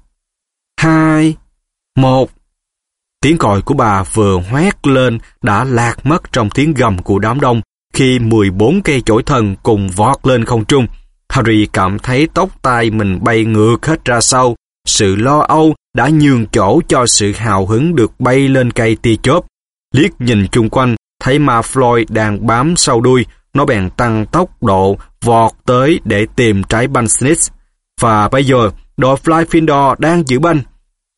Speaker 1: hai, một. Tiếng còi của bà vừa hoét lên đã lạc mất trong tiếng gầm của đám đông khi 14 cây chổi thần cùng vọt lên không trung. Harry cảm thấy tóc tai mình bay ngược hết ra sau. Sự lo âu đã nhường chỗ cho sự hào hứng được bay lên cây tia chớp. Liếc nhìn chung quanh, thấy ma Floyd đang bám sau đuôi, nó bèn tăng tốc độ vọt tới để tìm trái banh Snitch. Và bây giờ, đội Flyfindor đang giữ banh.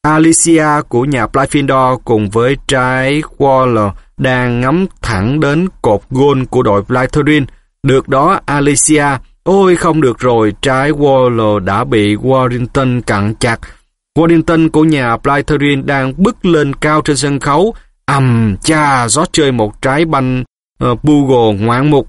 Speaker 1: Alicia của nhà Flyfindor cùng với trái Waller đang ngắm thẳng đến cột gôn của đội Slytherin. Được đó, Alicia, ôi không được rồi, trái Waller đã bị Warrington cặn chặt. Warrington của nhà Blytherin đang bước lên cao trên sân khấu. ầm cha, gió chơi một trái banh uh, Bugle ngoạn mục.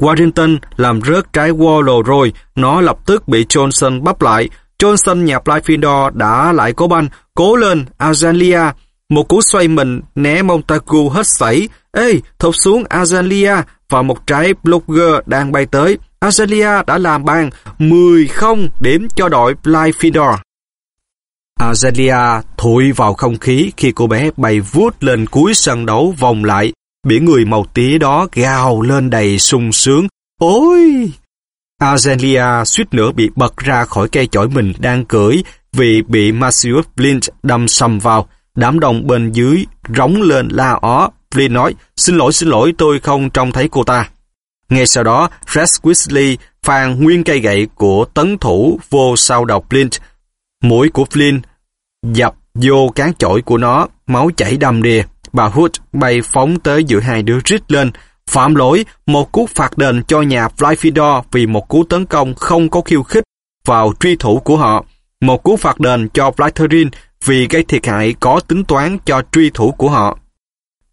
Speaker 1: Warrington làm rớt trái Waller rồi, nó lập tức bị Johnson bắp lại. Johnson nhà Gryffindor đã lại có banh, cố lên, Azalia. Một cú xoay mình né Montagu hết sảy. Ê, thụt xuống Azalia và một trái Blogger đang bay tới. Azalia đã làm bàn 10-0 điểm cho đội Gryffindor. Azalia thổi vào không khí khi cô bé bay vuốt lên cuối sân đấu vòng lại. Biển người màu tía đó gào lên đầy sung sướng. Ôi! Azelia suýt nữa bị bật ra khỏi cây chổi mình đang cưỡi vì bị Matthew Flint đâm sầm vào. Đám đông bên dưới rống lên la ó. Flint nói, xin lỗi xin lỗi tôi không trông thấy cô ta. Ngay sau đó, Fred Weasley phàn nguyên cây gậy của tấn thủ vô sau đầu Flint. Mũi của Flint dập vô cán chổi của nó, máu chảy đầm đìa. Bà Hood bay phóng tới giữa hai đứa rít lên, phạm lỗi một cú phạt đền cho nhà Flyfidor vì một cú tấn công không có khiêu khích vào truy thủ của họ, một cú phạt đền cho Flytherin vì gây thiệt hại có tính toán cho truy thủ của họ.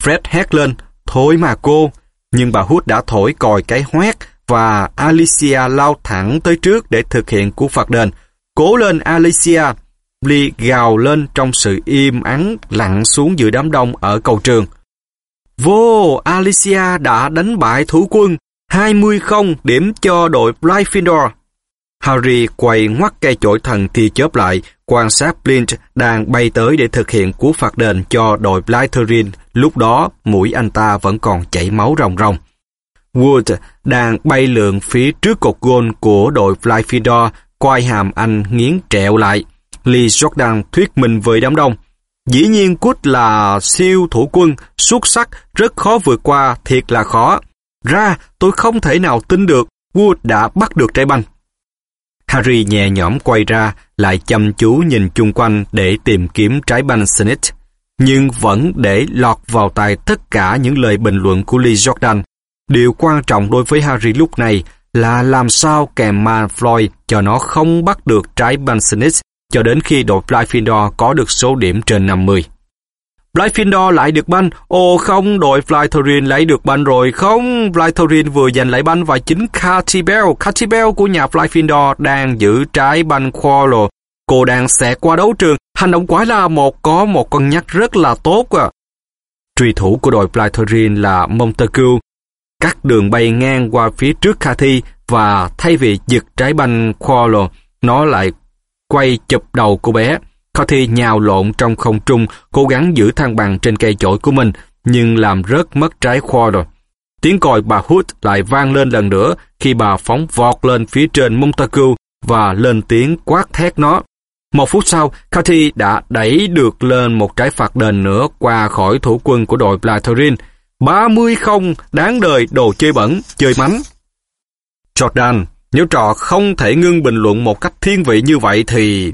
Speaker 1: Fred hét lên, thôi mà cô, nhưng bà Hood đã thổi còi cái hoét và Alicia lao thẳng tới trước để thực hiện cú phạt đền. Cố lên Alicia! Lee gào lên trong sự im ắng lặn xuống giữa đám đông ở cầu trường. Vô, Alicia đã đánh bại thủ quân, 20-0 điểm cho đội Blyfindor. Harry quay ngoắt cây chổi thần thì chớp lại, quan sát Blint đang bay tới để thực hiện cú phạt đền cho đội Blytherin, Lúc đó, mũi anh ta vẫn còn chảy máu ròng ròng. Wood đang bay lượn phía trước cột gôn của đội Blyfindor, quai hàm anh nghiến trẹo lại. Lee Jordan thuyết minh với đám đông. Dĩ nhiên Cút là siêu thủ quân, xuất sắc, rất khó vượt qua, thiệt là khó. Ra, tôi không thể nào tin được, Wood đã bắt được trái banh. Harry nhẹ nhõm quay ra, lại chăm chú nhìn chung quanh để tìm kiếm trái banh Snitch, nhưng vẫn để lọt vào tai tất cả những lời bình luận của Lee Jordan. Điều quan trọng đối với Harry lúc này là làm sao kèm Malfoy cho nó không bắt được trái banh Snitch cho đến khi đội Gryffindor có được số điểm trên 50. Gryffindor lại được banh. Ồ không, đội Flythorin lấy được banh rồi. Không, Flythorin vừa giành lại banh và chính Cathy Bell, Cathy Bell của nhà Gryffindor đang giữ trái banh Quarrel. Cô đang xẹt qua đấu trường. Hành động quái là một có một con nhắc rất là tốt à. Truy thủ của đội Flythorin là Montague. Cắt đường bay ngang qua phía trước Cathy và thay vì giật trái banh Quarrel, nó lại quay chụp đầu cô bé. Cathy nhào lộn trong không trung, cố gắng giữ thăng bằng trên cây chổi của mình, nhưng làm rớt mất trái khoa rồi. Tiếng còi bà Hood lại vang lên lần nữa khi bà phóng vọt lên phía trên Montague và lên tiếng quát thét nó. Một phút sau, Cathy đã đẩy được lên một trái phạt đền nữa qua khỏi thủ quân của đội Blatherin. 30 không, đáng đời đồ chơi bẩn, chơi mánh. Jordan, nếu trò không thể ngưng bình luận một cách thiên vị như vậy thì...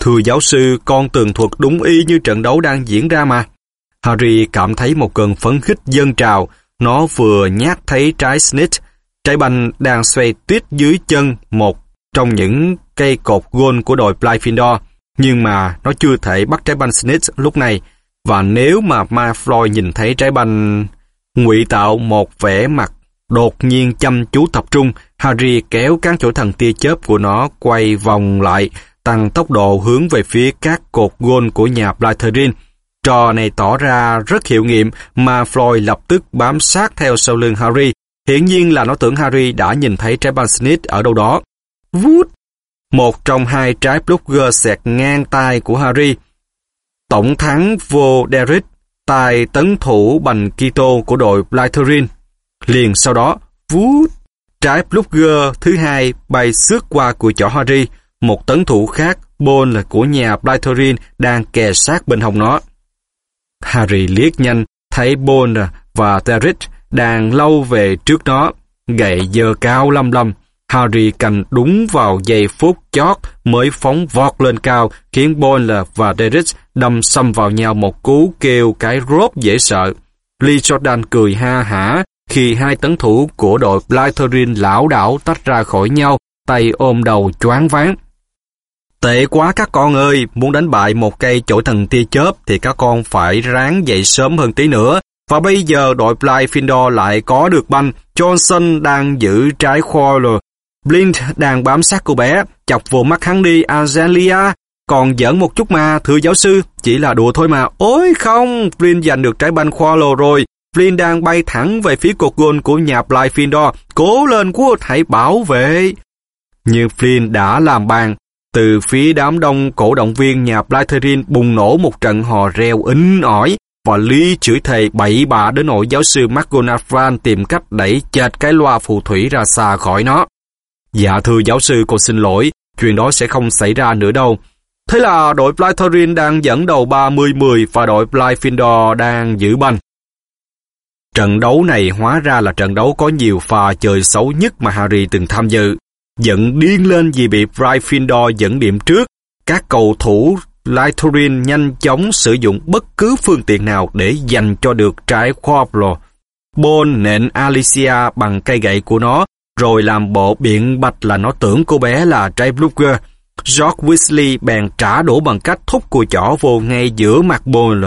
Speaker 1: Thưa giáo sư, con tường thuật đúng y như trận đấu đang diễn ra mà. Harry cảm thấy một cơn phấn khích dâng trào. Nó vừa nhát thấy trái snitch, trái banh đang xoay tuyết dưới chân một trong những cây cột gôn của đội Blyfindor. Nhưng mà nó chưa thể bắt trái banh snitch lúc này. Và nếu mà Malfoy nhìn thấy trái banh ngụy tạo một vẻ mặt đột nhiên chăm chú tập trung, Harry kéo cán chỗ thần tia chớp của nó quay vòng lại, tăng tốc độ hướng về phía các cột gôn của nhà Slytherin. Trò này tỏ ra rất hiệu nghiệm mà Floyd lập tức bám sát theo sau lưng Harry. Hiển nhiên là nó tưởng Harry đã nhìn thấy trái banh Snitch ở đâu đó. Vút! Một trong hai trái blogger xẹt ngang tay của Harry. Tổng thắng vô Derrick, tài tấn thủ bành Kito của đội Slytherin. Liền sau đó, vú Trái blogger thứ hai bay xước qua của chỏ Harry, một tấn thủ khác, Bôn là của nhà Blytherin đang kè sát bên hông nó. Harry liếc nhanh, thấy Bôn à, và Derek đang lâu về trước nó, gậy dơ cao lăm lăm. Harry cành đúng vào giây phút chót mới phóng vọt lên cao, khiến Bôn và Derrick đâm xâm vào nhau một cú kêu cái rốt dễ sợ. Lee Jordan cười ha hả khi hai tấn thủ của đội Blytherin lão đảo tách ra khỏi nhau, tay ôm đầu choáng váng. Tệ quá các con ơi, muốn đánh bại một cây chổi thần tia chớp thì các con phải ráng dậy sớm hơn tí nữa. Và bây giờ đội Blyfindor lại có được banh, Johnson đang giữ trái rồi. Blint đang bám sát cô bé, chọc vô mắt hắn đi Angelia. Còn giỡn một chút mà, thưa giáo sư, chỉ là đùa thôi mà. Ôi không, Blint giành được trái banh Quirrell rồi. Flynn đang bay thẳng về phía cột gôn của nhà Blyfindor, Cố lên quốc hãy bảo vệ. Nhưng Flynn đã làm bàn, từ phía đám đông cổ động viên nhà Blytherin bùng nổ một trận hò reo ính ỏi và Lý chửi thề bậy bạ đến nỗi giáo sư McGonagall tìm cách đẩy chệt cái loa phù thủy ra xa khỏi nó. Dạ thưa giáo sư cô xin lỗi, chuyện đó sẽ không xảy ra nữa đâu. Thế là đội Blytherin đang dẫn đầu 30-10 và đội Blyfindor đang giữ banh. Trận đấu này hóa ra là trận đấu có nhiều pha chơi xấu nhất mà Harry từng tham dự. Giận điên lên vì bị Gryffindor dẫn điểm trước. Các cầu thủ Lytherin nhanh chóng sử dụng bất cứ phương tiện nào để giành cho được trái Quablo. Bôn nện Alicia bằng cây gậy của nó, rồi làm bộ biện bạch là nó tưởng cô bé là trái Blucher. George Weasley bèn trả đổ bằng cách thúc cùi chỏ vô ngay giữa mặt Bôn.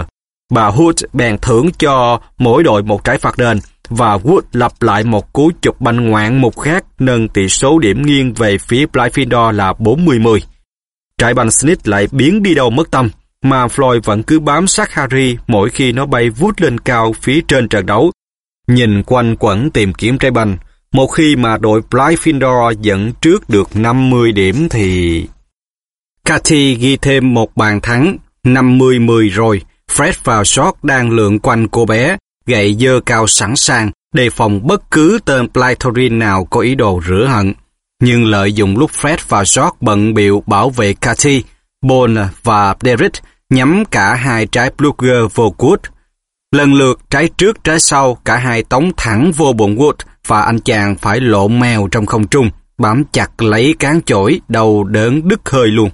Speaker 1: Bà Hood bèn thưởng cho mỗi đội một trái phạt đền và Wood lặp lại một cú chụp banh ngoạn mục khác nâng tỷ số điểm nghiêng về phía Blyfindor là 40-10. Trái banh Snitch lại biến đi đâu mất tâm. mà Floyd vẫn cứ bám sát Harry mỗi khi nó bay vút lên cao phía trên trận đấu. Nhìn quanh quẩn tìm kiếm trái banh, một khi mà đội Blyfindor dẫn trước được 50 điểm thì... Cathy ghi thêm một bàn thắng, 50-10 rồi. Fred và George đang lượn quanh cô bé, gậy dơ cao sẵn sàng, đề phòng bất cứ tên Blythorin nào có ý đồ rửa hận. Nhưng lợi dụng lúc Fred và George bận biệu bảo vệ Cathy, Bone và Derek nhắm cả hai trái Bluger vô Wood. Lần lượt trái trước trái sau, cả hai tống thẳng vô bụng Wood và anh chàng phải lộ mèo trong không trung, bám chặt lấy cán chổi, đầu đớn đứt hơi luôn.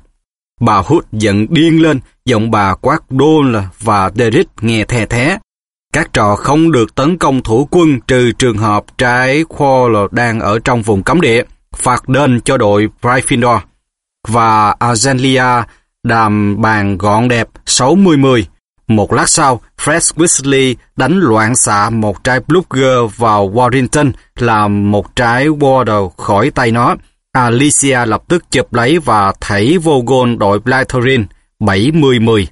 Speaker 1: Bà Hood giận điên lên, giọng bà quát Dole và Derrick nghe the thé. Các trò không được tấn công thủ quân trừ trường hợp trái Quall đang ở trong vùng cấm địa, phạt đền cho đội Gryffindor. Và Azenlia đàm bàn gọn đẹp 60-10. Một lát sau, Fred Weasley đánh loạn xạ một trái Blugger vào Warrington làm một trái Wardle khỏi tay nó. Alicia lập tức chụp lấy và thảy vô gôn đội Blytherin 70-10.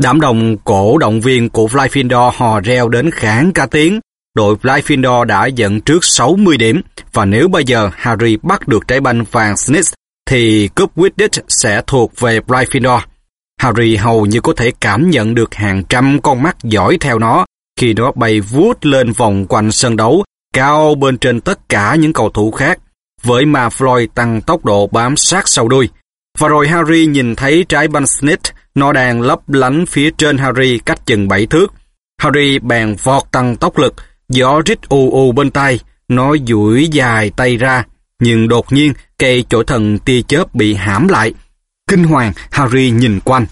Speaker 1: Đám đồng cổ động viên của Gryffindor hò reo đến kháng ca tiếng. Đội Gryffindor đã dẫn trước 60 điểm và nếu bây giờ Harry bắt được trái banh vàng Snitch thì cúp Quidditch sẽ thuộc về Gryffindor. Harry hầu như có thể cảm nhận được hàng trăm con mắt dõi theo nó khi nó bay vút lên vòng quanh sân đấu, cao bên trên tất cả những cầu thủ khác, với mà Floyd tăng tốc độ bám sát sau đuôi. Và rồi Harry nhìn thấy trái banh Snitch, nó đang lấp lánh phía trên Harry cách chừng bảy thước. Harry bèn vọt tăng tốc lực, gió rít ù ù bên tay, nó duỗi dài tay ra, nhưng đột nhiên cây chổi thần tia chớp bị hãm lại. Kinh hoàng, Harry nhìn quanh.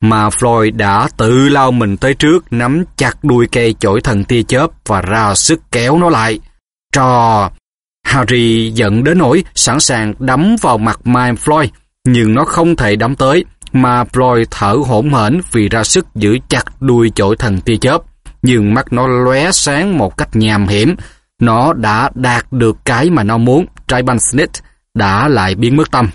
Speaker 1: Mà Floyd đã tự lao mình tới trước, nắm chặt đuôi cây chổi thần tia chớp và ra sức kéo nó lại. Trò! Harry giận đến nỗi sẵn sàng đấm vào mặt Mike Floyd, nhưng nó không thể đấm tới, mà Floyd thở hổn hển vì ra sức giữ chặt đuôi chổi thần tia chớp. Nhưng mắt nó lóe sáng một cách nhàm hiểm. Nó đã đạt được cái mà nó muốn, Trai băng Snitch đã lại biến mất tâm.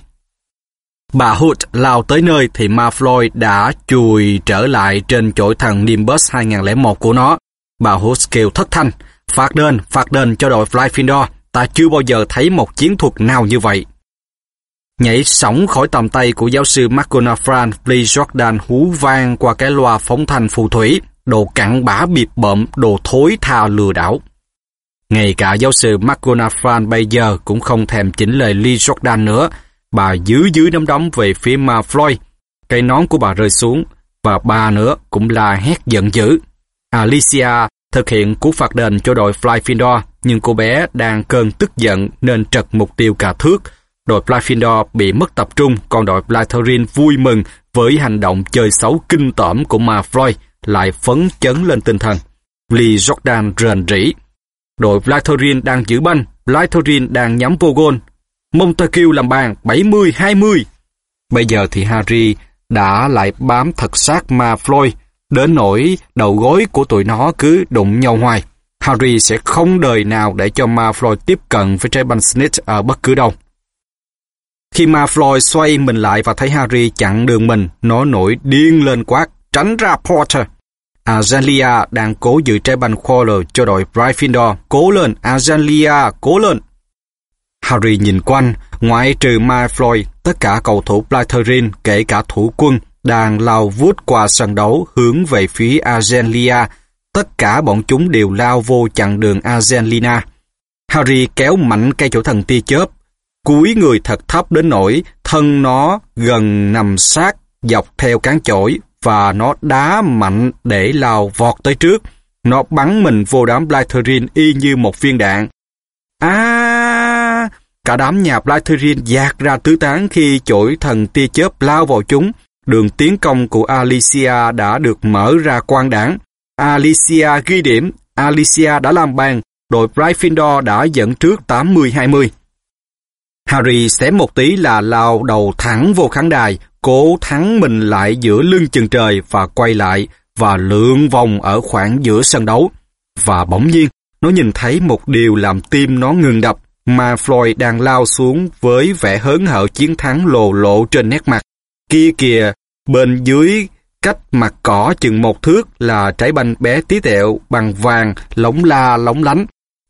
Speaker 1: Bà Hood lao tới nơi thì Ma Floyd đã chùi trở lại trên chổi thần Nimbus 2001 của nó. Bà Hood kêu thất thanh, phạt đền, phạt đền cho đội Flyfindor ta chưa bao giờ thấy một chiến thuật nào như vậy. Nhảy sóng khỏi tầm tay của giáo sư McGonagall, Lee Jordan hú vang qua cái loa phóng thanh phù thủy, đồ cặn bã bịp bợm, đồ thối tha lừa đảo. Ngay cả giáo sư McGonagall bây giờ cũng không thèm chỉnh lời Lee Jordan nữa. Bà dưới dưới nắm đấm về phía Ma Floyd. Cây nón của bà rơi xuống, và bà nữa cũng la hét giận dữ. Alicia thực hiện cú phạt đền cho đội Flyfindor, nhưng cô bé đang cơn tức giận nên trật mục tiêu cả thước. Đội Flyfindor bị mất tập trung, còn đội Slytherin vui mừng với hành động chơi xấu kinh tởm của Ma Floyd, lại phấn chấn lên tinh thần. Lee Jordan rền rỉ. Đội Blythorin đang giữ banh, Blythorin đang nhắm vô gôn. Montague làm bàn 70-20. Bây giờ thì Harry đã lại bám thật sát ma Floyd, đến nỗi đầu gối của tụi nó cứ đụng nhau hoài. Harry sẽ không đời nào để cho ma Floyd tiếp cận với trái banh Snitch ở bất cứ đâu. Khi ma Floyd xoay mình lại và thấy Harry chặn đường mình, nó nổi điên lên quát, tránh ra Potter. Azalia đang cố giữ trái banh Qualler cho đội Gryffindor. Cố lên, Azalia, cố lên. Harry nhìn quanh, ngoại trừ Malfoy, tất cả cầu thủ Slytherin, kể cả thủ quân, đang lao vút qua sân đấu hướng về phía Azelia. Tất cả bọn chúng đều lao vô chặn đường Azelina. Harry kéo mạnh cây chỗ thần tia chớp, cúi người thật thấp đến nỗi thân nó gần nằm sát dọc theo cán chổi và nó đá mạnh để lao vọt tới trước. Nó bắn mình vô đám Blytherin y như một viên đạn. À! Cả đám nhà Blytherin dạt ra tứ tán khi chổi thần tia chớp lao vào chúng. Đường tiến công của Alicia đã được mở ra quan đảng. Alicia ghi điểm, Alicia đã làm bàn, đội Gryffindor đã dẫn trước 80-20. Harry xém một tí là lao đầu thẳng vô khán đài, cố thắng mình lại giữa lưng chừng trời và quay lại và lượn vòng ở khoảng giữa sân đấu. Và bỗng nhiên, nó nhìn thấy một điều làm tim nó ngừng đập, mà Floyd đang lao xuống với vẻ hớn hở chiến thắng lồ lộ trên nét mặt. Kia kìa, Bên dưới cách mặt cỏ chừng một thước là trái banh bé tí tẹo bằng vàng, lóng la lóng lánh.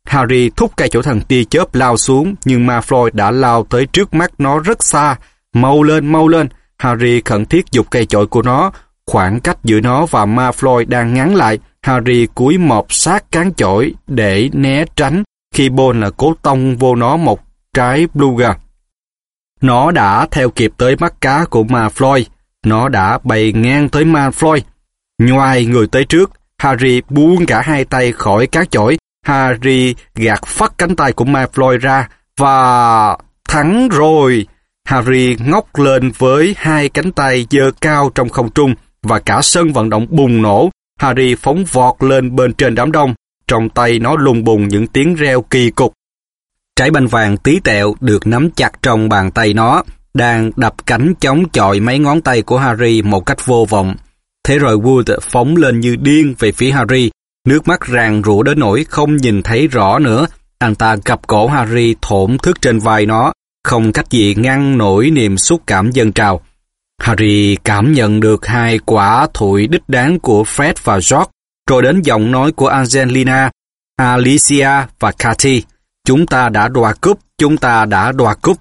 Speaker 1: Harry thúc cây chỗ thằng tia chớp lao xuống, nhưng ma Floyd đã lao tới trước mắt nó rất xa. Mau lên, mau lên! Harry khẩn thiết dục cây chổi của nó. Khoảng cách giữa nó và ma Floyd đang ngắn lại. Harry cúi mọp sát cán chổi để né tránh khi Bôn là cố tông vô nó một trái Bluga. Nó đã theo kịp tới mắt cá của ma Floyd. Nó đã bay ngang tới Malfoy. Ngoài người tới trước, Harry buông cả hai tay khỏi các chổi. Harry gạt phát cánh tay của Malfoy ra và thắng rồi. Harry ngóc lên với hai cánh tay dơ cao trong không trung và cả sân vận động bùng nổ. Harry phóng vọt lên bên trên đám đông. Trong tay nó lùng bùng những tiếng reo kỳ cục. Trái banh vàng tí tẹo được nắm chặt trong bàn tay nó, đang đập cánh chống chọi mấy ngón tay của Harry một cách vô vọng. Thế rồi Wood phóng lên như điên về phía Harry, nước mắt ràng rũ đến nỗi không nhìn thấy rõ nữa. Anh ta gặp cổ Harry thổn thức trên vai nó, không cách gì ngăn nổi niềm xúc cảm dân trào. Harry cảm nhận được hai quả thụi đích đáng của Fred và George, rồi đến giọng nói của Angelina, Alicia và Cathy. Chúng ta đã đoạt cúp, chúng ta đã đoạt cúp.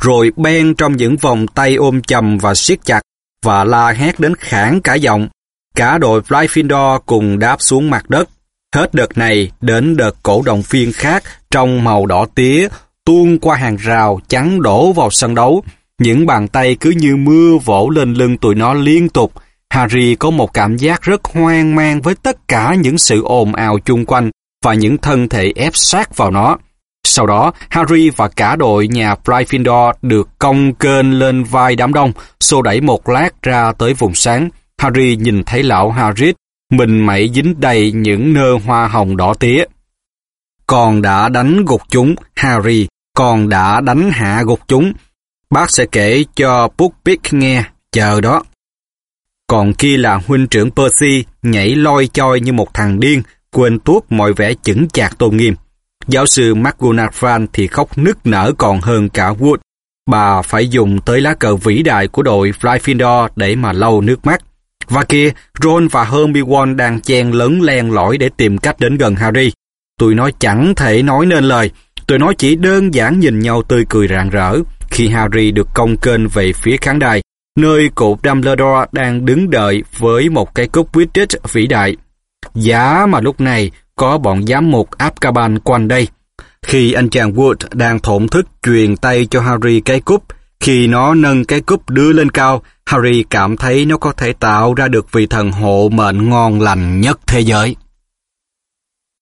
Speaker 1: Rồi Ben trong những vòng tay ôm chầm và siết chặt, và la hét đến khản cả giọng. Cả đội Gryffindor cùng đáp xuống mặt đất. Hết đợt này đến đợt cổ động viên khác trong màu đỏ tía, tuôn qua hàng rào chắn đổ vào sân đấu. Những bàn tay cứ như mưa vỗ lên lưng tụi nó liên tục. Harry có một cảm giác rất hoang mang với tất cả những sự ồn ào chung quanh và những thân thể ép sát vào nó. Sau đó, Harry và cả đội nhà Gryffindor được cong kênh lên vai đám đông, xô đẩy một lát ra tới vùng sáng. Harry nhìn thấy lão Hagrid, mình mẩy dính đầy những nơ hoa hồng đỏ tía. Còn đã đánh gục chúng, Harry, còn đã đánh hạ gục chúng. Bác sẽ kể cho Buckbeak nghe, chờ đó. Còn kia là huynh trưởng Percy, nhảy loi choi như một thằng điên, quên tuốt mọi vẻ chững chạc tôn nghiêm. Giáo sư McGonagall thì khóc nức nở còn hơn cả Wood. Bà phải dùng tới lá cờ vĩ đại của đội Gryffindor để mà lau nước mắt. Và kia, Ron và Hermione đang chen lớn len lỏi để tìm cách đến gần Harry. Tụi nó chẳng thể nói nên lời. Tụi nó chỉ đơn giản nhìn nhau tươi cười rạng rỡ khi Harry được công kênh về phía khán đài, nơi cụ Dumbledore đang đứng đợi với một cái cúp Quidditch vĩ đại. Giá mà lúc này có bọn giám mục Apkaban quanh đây. Khi anh chàng Wood đang thổn thức truyền tay cho Harry cái cúp, khi nó nâng cái cúp đưa lên cao, Harry cảm thấy nó có thể tạo ra được vị thần hộ mệnh ngon lành nhất thế giới.